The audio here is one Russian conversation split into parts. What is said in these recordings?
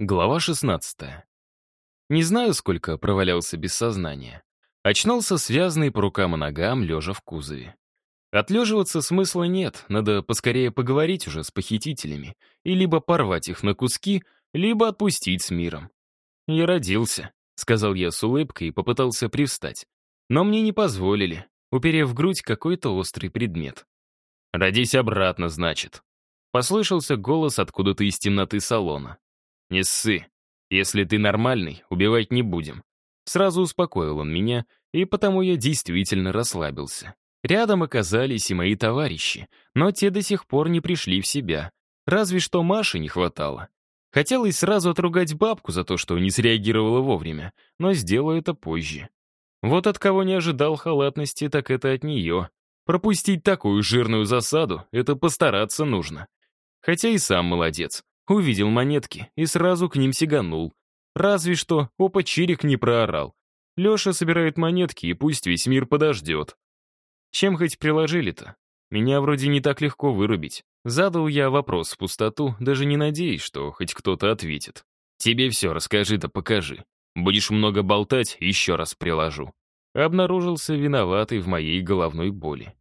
Глава 16. Не знаю, сколько провалялся без сознания. Очнулся связанный по рукам и ногам, лежа в кузове. Отлеживаться смысла нет, надо поскорее поговорить уже с похитителями и либо порвать их на куски, либо отпустить с миром. «Я родился», — сказал я с улыбкой и попытался привстать. Но мне не позволили, уперев в грудь какой-то острый предмет. «Родись обратно, значит», — послышался голос откуда-то из темноты салона. Не ссы. Если ты нормальный, убивать не будем. Сразу успокоил он меня, и потому я действительно расслабился. Рядом оказались и мои товарищи, но те до сих пор не пришли в себя. Разве что Маши не хватало. Хотелось сразу отругать бабку за то, что не среагировала вовремя, но сделаю это позже. Вот от кого не ожидал халатности, так это от нее. Пропустить такую жирную засаду — это постараться нужно. Хотя и сам молодец увидел монетки и сразу к ним сиганул. Разве что опа Чирик не проорал. Леша собирает монетки, и пусть весь мир подождет. Чем хоть приложили-то? Меня вроде не так легко вырубить. Задал я вопрос в пустоту, даже не надеясь, что хоть кто-то ответит. Тебе все расскажи да покажи. Будешь много болтать, еще раз приложу. Обнаружился виноватый в моей головной боли.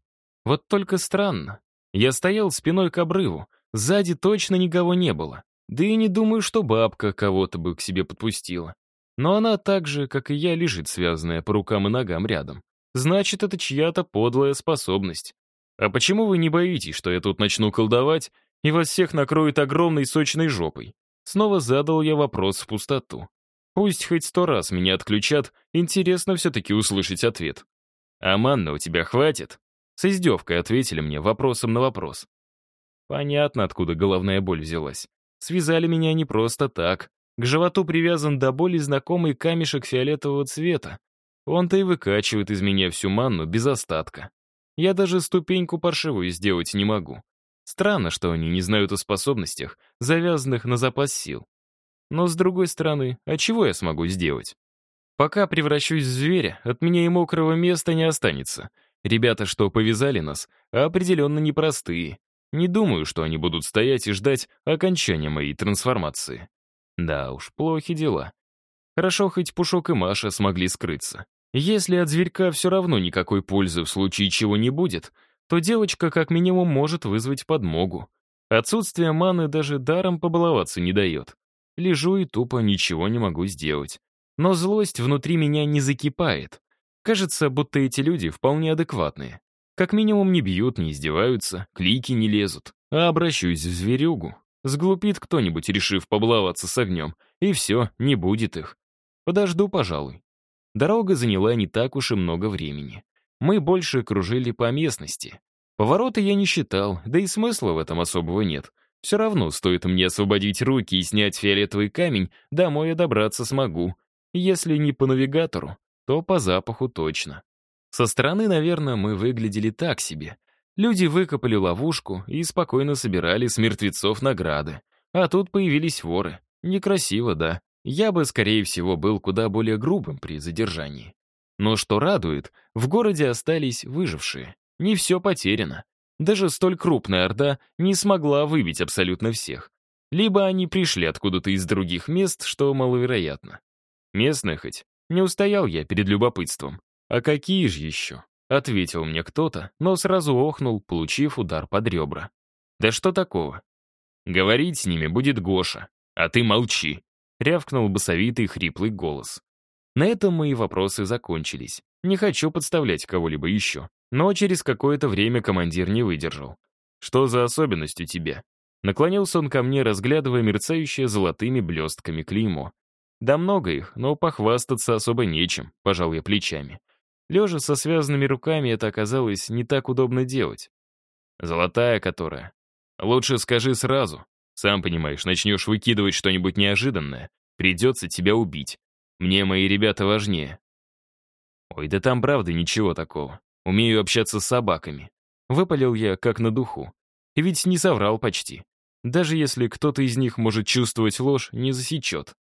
Вот только странно. Я стоял спиной к обрыву, Сзади точно никого не было. Да и не думаю, что бабка кого-то бы к себе подпустила. Но она так же, как и я, лежит связанная по рукам и ногам рядом. Значит, это чья-то подлая способность. А почему вы не боитесь, что я тут начну колдовать и вас всех накроет огромной сочной жопой? Снова задал я вопрос в пустоту. Пусть хоть сто раз меня отключат, интересно все-таки услышать ответ. «А манна у тебя хватит?» С издевкой ответили мне вопросом на вопрос. Понятно, откуда головная боль взялась. Связали меня не просто так. К животу привязан до боли знакомый камешек фиолетового цвета. Он-то и выкачивает из меня всю манну без остатка. Я даже ступеньку паршивую сделать не могу. Странно, что они не знают о способностях, завязанных на запас сил. Но с другой стороны, а чего я смогу сделать? Пока превращусь в зверя, от меня и мокрого места не останется. Ребята, что повязали нас, определенно непростые. Не думаю, что они будут стоять и ждать окончания моей трансформации. Да уж, плохи дела. Хорошо, хоть Пушок и Маша смогли скрыться. Если от зверька все равно никакой пользы в случае чего не будет, то девочка как минимум может вызвать подмогу. Отсутствие маны даже даром побаловаться не дает. Лежу и тупо ничего не могу сделать. Но злость внутри меня не закипает. Кажется, будто эти люди вполне адекватные. Как минимум не бьют, не издеваются, клики не лезут. А обращусь в зверюгу. Сглупит кто-нибудь, решив поблаваться с огнем, и все, не будет их. Подожду, пожалуй. Дорога заняла не так уж и много времени. Мы больше кружили по местности. Повороты я не считал, да и смысла в этом особого нет. Все равно, стоит мне освободить руки и снять фиолетовый камень, домой я добраться смогу. Если не по навигатору, то по запаху точно. Со стороны, наверное, мы выглядели так себе. Люди выкопали ловушку и спокойно собирали с мертвецов награды. А тут появились воры. Некрасиво, да. Я бы, скорее всего, был куда более грубым при задержании. Но что радует, в городе остались выжившие. Не все потеряно. Даже столь крупная орда не смогла выбить абсолютно всех. Либо они пришли откуда-то из других мест, что маловероятно. Местных хоть. Не устоял я перед любопытством. «А какие же еще?» — ответил мне кто-то, но сразу охнул, получив удар под ребра. «Да что такого?» «Говорить с ними будет Гоша, а ты молчи», — рявкнул басовитый хриплый голос. На этом мои вопросы закончились. Не хочу подставлять кого-либо еще. Но через какое-то время командир не выдержал. «Что за особенность у тебя?» Наклонился он ко мне, разглядывая мерцающее золотыми блестками клеймо. «Да много их, но похвастаться особо нечем», — пожал я плечами. Лежа со связанными руками это оказалось не так удобно делать. Золотая которая. Лучше скажи сразу. Сам понимаешь, начнешь выкидывать что-нибудь неожиданное, придется тебя убить. Мне мои ребята важнее. Ой, да там правда ничего такого. Умею общаться с собаками. Выпалил я как на духу. И ведь не соврал почти. Даже если кто-то из них может чувствовать ложь, не засечет.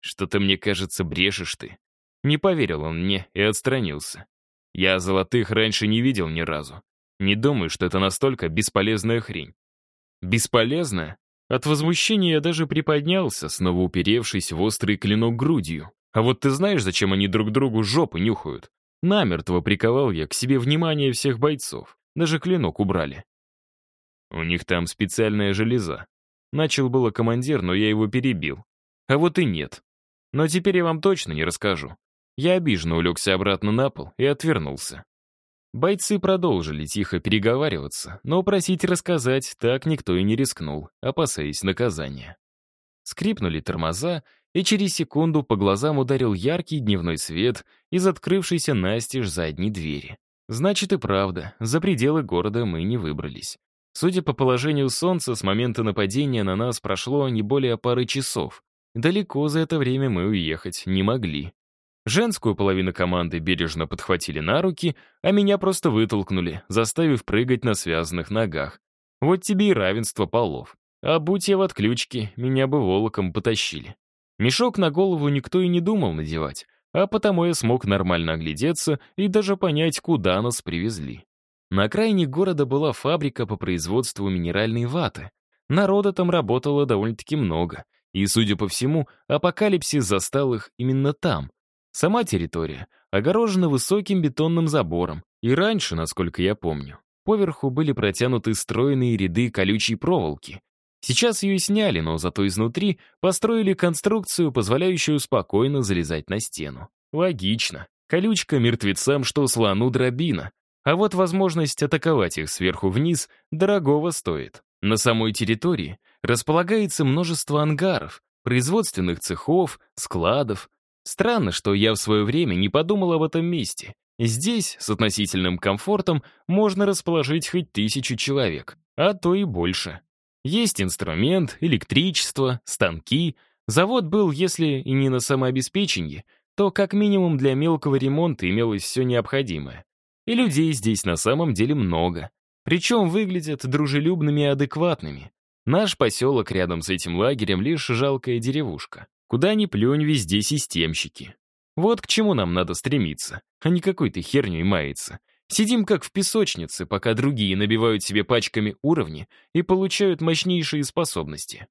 Что-то мне кажется, брешешь ты. Не поверил он мне и отстранился. Я золотых раньше не видел ни разу. Не думаю, что это настолько бесполезная хрень. Бесполезная? От возмущения я даже приподнялся, снова уперевшись в острый клинок грудью. А вот ты знаешь, зачем они друг другу жопу нюхают? Намертво приковал я к себе внимание всех бойцов. Даже клинок убрали. У них там специальная железа. Начал было командир, но я его перебил. А вот и нет. Но теперь я вам точно не расскажу. Я обиженно улегся обратно на пол и отвернулся. Бойцы продолжили тихо переговариваться, но просить рассказать так никто и не рискнул, опасаясь наказания. Скрипнули тормоза, и через секунду по глазам ударил яркий дневной свет из открывшейся настежь задней двери. Значит и правда, за пределы города мы не выбрались. Судя по положению солнца, с момента нападения на нас прошло не более пары часов. Далеко за это время мы уехать не могли. Женскую половину команды бережно подхватили на руки, а меня просто вытолкнули, заставив прыгать на связанных ногах. Вот тебе и равенство полов. А будь я в отключке, меня бы волоком потащили. Мешок на голову никто и не думал надевать, а потому я смог нормально оглядеться и даже понять, куда нас привезли. На окраине города была фабрика по производству минеральной ваты. Народа там работало довольно-таки много, и, судя по всему, апокалипсис застал их именно там, Сама территория огорожена высоким бетонным забором, и раньше, насколько я помню, поверху были протянуты стройные ряды колючей проволоки. Сейчас ее сняли, но зато изнутри построили конструкцию, позволяющую спокойно залезать на стену. Логично. Колючка мертвецам, что слону дробина. А вот возможность атаковать их сверху вниз дорогого стоит. На самой территории располагается множество ангаров, производственных цехов, складов, Странно, что я в свое время не подумал об этом месте. Здесь с относительным комфортом можно расположить хоть тысячу человек, а то и больше. Есть инструмент, электричество, станки. Завод был, если и не на самообеспечении, то как минимум для мелкого ремонта имелось все необходимое. И людей здесь на самом деле много. Причем выглядят дружелюбными и адекватными. Наш поселок рядом с этим лагерем лишь жалкая деревушка. Куда ни плюнь, везде системщики. Вот к чему нам надо стремиться, а не какой-то херней маяться. Сидим как в песочнице, пока другие набивают себе пачками уровни и получают мощнейшие способности.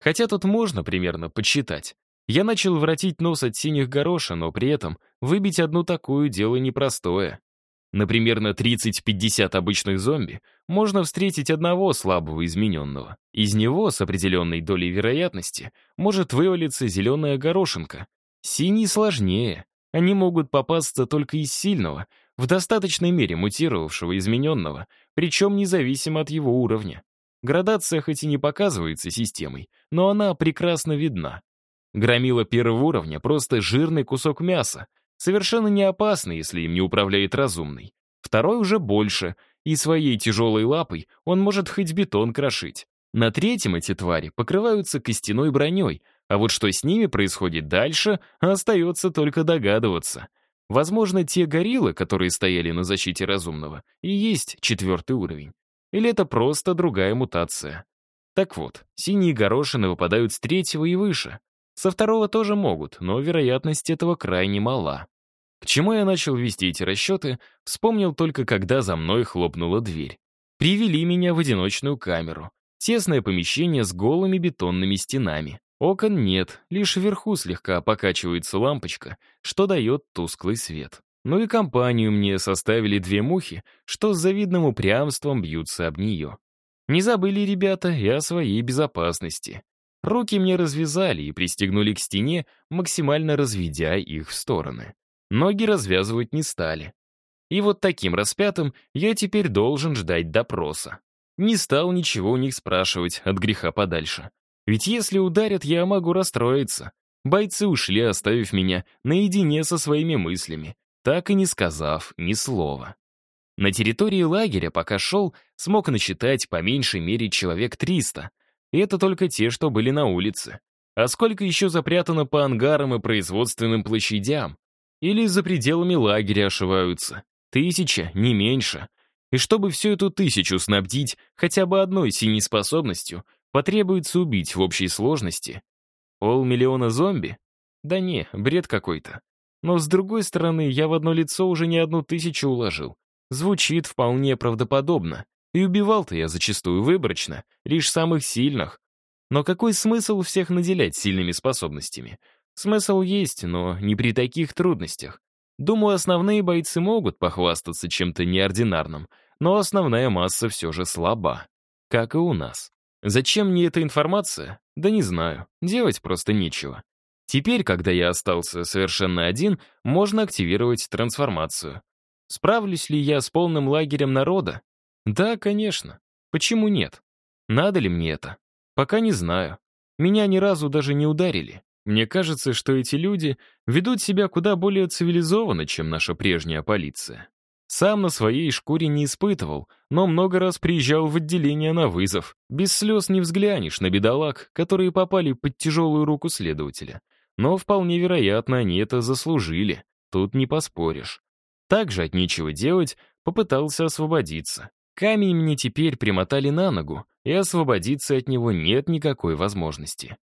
Хотя тут можно примерно подсчитать. Я начал воротить нос от синих гороша, но при этом выбить одну такую дело непростое. Например, на 30-50 обычных зомби можно встретить одного слабого измененного. Из него с определенной долей вероятности может вывалиться зеленая горошинка. Синий сложнее. Они могут попасться только из сильного, в достаточной мере мутировавшего измененного, причем независимо от его уровня. Градация хоть и не показывается системой, но она прекрасно видна. Громила первого уровня — просто жирный кусок мяса, совершенно не опасны, если им не управляет разумный. Второй уже больше, и своей тяжелой лапой он может хоть бетон крошить. На третьем эти твари покрываются костяной броней, а вот что с ними происходит дальше, остается только догадываться. Возможно, те гориллы, которые стояли на защите разумного, и есть четвертый уровень. Или это просто другая мутация. Так вот, синие горошины выпадают с третьего и выше. Со второго тоже могут, но вероятность этого крайне мала. К чему я начал вести эти расчеты, вспомнил только когда за мной хлопнула дверь. Привели меня в одиночную камеру. Тесное помещение с голыми бетонными стенами. Окон нет, лишь вверху слегка покачивается лампочка, что дает тусклый свет. Ну и компанию мне составили две мухи, что с завидным упрямством бьются об нее. Не забыли ребята и о своей безопасности. Руки мне развязали и пристегнули к стене, максимально разведя их в стороны. Ноги развязывать не стали. И вот таким распятым я теперь должен ждать допроса. Не стал ничего у них спрашивать от греха подальше. Ведь если ударят, я могу расстроиться. Бойцы ушли, оставив меня наедине со своими мыслями, так и не сказав ни слова. На территории лагеря, пока шел, смог насчитать по меньшей мере человек 300. И это только те, что были на улице. А сколько еще запрятано по ангарам и производственным площадям? или за пределами лагеря ошиваются. Тысяча, не меньше. И чтобы всю эту тысячу снабдить хотя бы одной синей способностью, потребуется убить в общей сложности полмиллиона зомби? Да не, бред какой-то. Но с другой стороны, я в одно лицо уже не одну тысячу уложил. Звучит вполне правдоподобно. И убивал-то я зачастую выборочно, лишь самых сильных. Но какой смысл всех наделять сильными способностями? Смысл есть, но не при таких трудностях. Думаю, основные бойцы могут похвастаться чем-то неординарным, но основная масса все же слаба. Как и у нас. Зачем мне эта информация? Да не знаю. Делать просто нечего. Теперь, когда я остался совершенно один, можно активировать трансформацию. Справлюсь ли я с полным лагерем народа? Да, конечно. Почему нет? Надо ли мне это? Пока не знаю. Меня ни разу даже не ударили. Мне кажется, что эти люди ведут себя куда более цивилизованно, чем наша прежняя полиция. Сам на своей шкуре не испытывал, но много раз приезжал в отделение на вызов. Без слез не взглянешь на бедолаг, которые попали под тяжелую руку следователя. Но вполне вероятно, они это заслужили. Тут не поспоришь. Также от нечего делать попытался освободиться. Камень мне теперь примотали на ногу, и освободиться от него нет никакой возможности.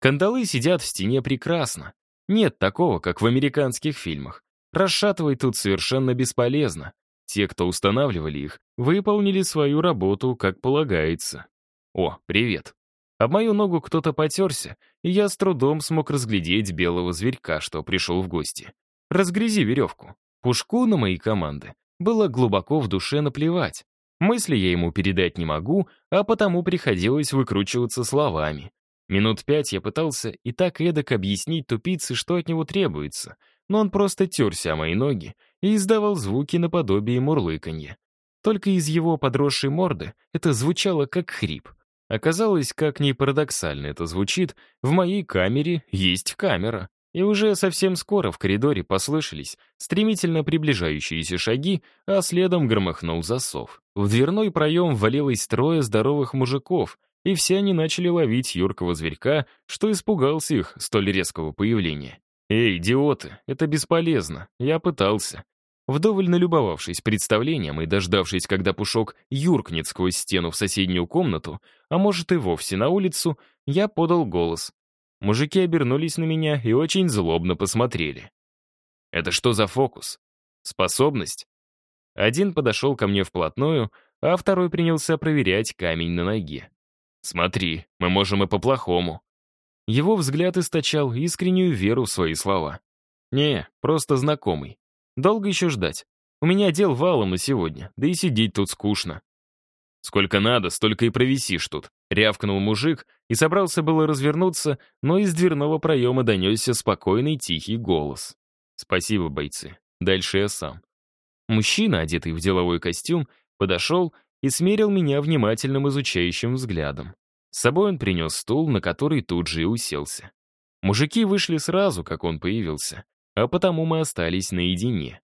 Кандалы сидят в стене прекрасно. Нет такого, как в американских фильмах. Расшатывать тут совершенно бесполезно. Те, кто устанавливали их, выполнили свою работу, как полагается. О, привет. Об мою ногу кто-то потерся, и я с трудом смог разглядеть белого зверька, что пришел в гости. Разгрязи веревку. Пушку на мои команды было глубоко в душе наплевать. Мысли я ему передать не могу, а потому приходилось выкручиваться словами. Минут пять я пытался и так эдак объяснить тупице, что от него требуется, но он просто терся о мои ноги и издавал звуки наподобие мурлыканья. Только из его подросшей морды это звучало как хрип. Оказалось, как ни парадоксально это звучит, в моей камере есть камера. И уже совсем скоро в коридоре послышались стремительно приближающиеся шаги, а следом громыхнул засов. В дверной проем ввалилось трое здоровых мужиков — и все они начали ловить юркого зверька, что испугался их столь резкого появления. «Эй, идиоты, это бесполезно, я пытался». Вдоволь налюбовавшись представлением и дождавшись, когда Пушок юркнет сквозь стену в соседнюю комнату, а может и вовсе на улицу, я подал голос. Мужики обернулись на меня и очень злобно посмотрели. «Это что за фокус? Способность?» Один подошел ко мне вплотную, а второй принялся проверять камень на ноге. Смотри, мы можем и по-плохому». Его взгляд источал искреннюю веру в свои слова. «Не, просто знакомый. Долго еще ждать. У меня дел валом на сегодня, да и сидеть тут скучно». «Сколько надо, столько и провисишь тут», — рявкнул мужик и собрался было развернуться, но из дверного проема донесся спокойный тихий голос. «Спасибо, бойцы. Дальше я сам». Мужчина, одетый в деловой костюм, подошел и смерил меня внимательным изучающим взглядом. С собой он принес стул, на который тут же и уселся. Мужики вышли сразу, как он появился, а потому мы остались наедине.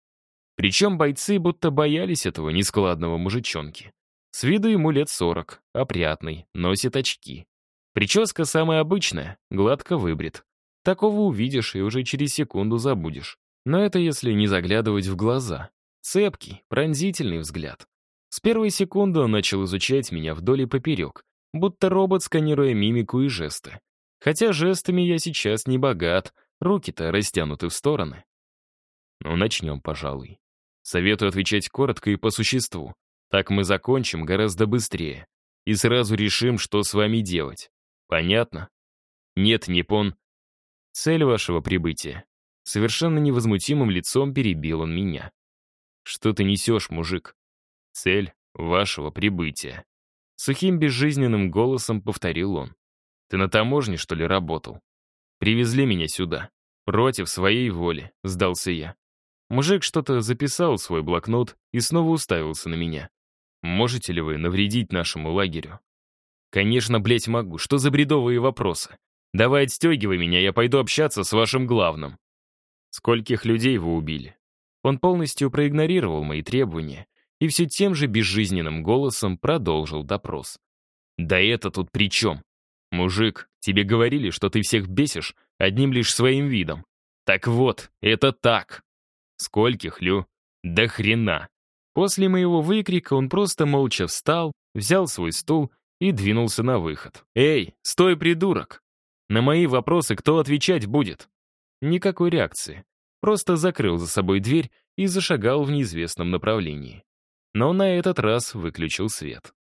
Причем бойцы будто боялись этого нескладного мужичонки. С виду ему лет сорок, опрятный, носит очки. Прическа самая обычная, гладко выбрит. Такого увидишь и уже через секунду забудешь. Но это если не заглядывать в глаза. Цепкий, пронзительный взгляд. С первой секунды он начал изучать меня вдоль и поперек, будто робот, сканируя мимику и жесты. Хотя жестами я сейчас не богат, руки-то растянуты в стороны. Ну, начнем, пожалуй. Советую отвечать коротко и по существу. Так мы закончим гораздо быстрее. И сразу решим, что с вами делать. Понятно? Нет, Непон. Цель вашего прибытия. Совершенно невозмутимым лицом перебил он меня. Что ты несешь, мужик? цель вашего прибытия». Сухим безжизненным голосом повторил он. «Ты на таможне, что ли, работал? Привезли меня сюда. Против своей воли», — сдался я. Мужик что-то записал в свой блокнот и снова уставился на меня. «Можете ли вы навредить нашему лагерю?» «Конечно, блять, могу. Что за бредовые вопросы? Давай отстегивай меня, я пойду общаться с вашим главным». «Скольких людей вы убили?» Он полностью проигнорировал мои требования и все тем же безжизненным голосом продолжил допрос. «Да это тут при чем? Мужик, тебе говорили, что ты всех бесишь одним лишь своим видом. Так вот, это так. Скольких, Лю? Да хрена!» После моего выкрика он просто молча встал, взял свой стул и двинулся на выход. «Эй, стой, придурок! На мои вопросы кто отвечать будет?» Никакой реакции. Просто закрыл за собой дверь и зашагал в неизвестном направлении но на этот раз выключил свет.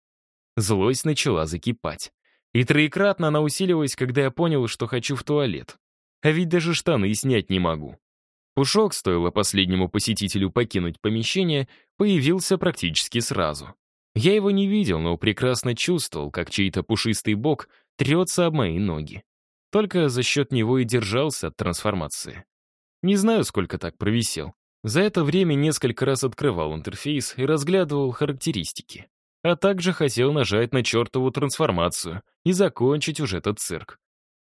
Злость начала закипать. И троекратно она усиливалась, когда я понял, что хочу в туалет. А ведь даже штаны снять не могу. Пушок, стоило последнему посетителю покинуть помещение, появился практически сразу. Я его не видел, но прекрасно чувствовал, как чей-то пушистый бок трется об мои ноги. Только за счет него и держался от трансформации. Не знаю, сколько так провисел. За это время несколько раз открывал интерфейс и разглядывал характеристики. А также хотел нажать на чертову трансформацию и закончить уже этот цирк.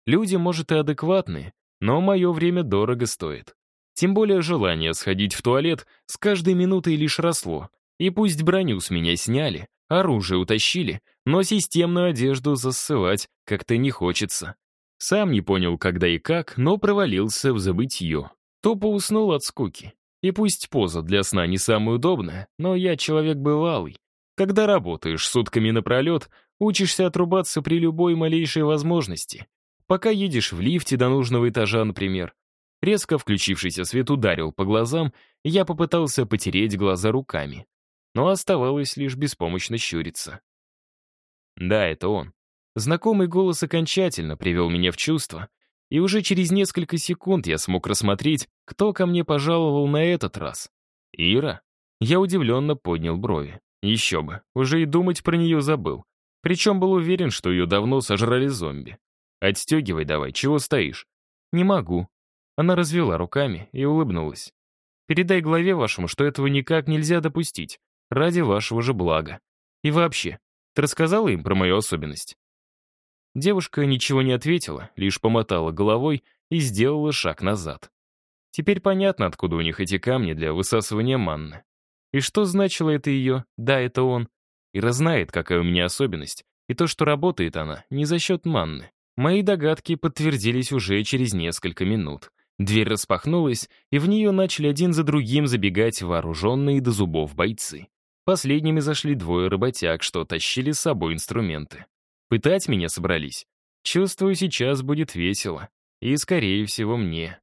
Люди, может, и адекватны, но мое время дорого стоит. Тем более желание сходить в туалет с каждой минутой лишь росло. И пусть броню с меня сняли, оружие утащили, но системную одежду засывать как-то не хочется. Сам не понял, когда и как, но провалился в забытье. Топо уснул от скуки. И пусть поза для сна не самая удобная, но я человек бывалый. Когда работаешь сутками напролет, учишься отрубаться при любой малейшей возможности. Пока едешь в лифте до нужного этажа, например. Резко включившийся свет ударил по глазам, я попытался потереть глаза руками. Но оставалось лишь беспомощно щуриться. Да, это он. Знакомый голос окончательно привел меня в чувство, и уже через несколько секунд я смог рассмотреть, кто ко мне пожаловал на этот раз. Ира? Я удивленно поднял брови. Еще бы, уже и думать про нее забыл. Причем был уверен, что ее давно сожрали зомби. «Отстегивай давай, чего стоишь?» «Не могу». Она развела руками и улыбнулась. «Передай главе вашему, что этого никак нельзя допустить, ради вашего же блага. И вообще, ты рассказала им про мою особенность?» Девушка ничего не ответила, лишь помотала головой и сделала шаг назад. Теперь понятно, откуда у них эти камни для высасывания манны. И что значило это ее «да, это он», Ира знает, какая у меня особенность, и то, что работает она, не за счет манны. Мои догадки подтвердились уже через несколько минут. Дверь распахнулась, и в нее начали один за другим забегать вооруженные до зубов бойцы. Последними зашли двое работяг, что тащили с собой инструменты. Пытать меня собрались. Чувствую, сейчас будет весело. И, скорее всего, мне.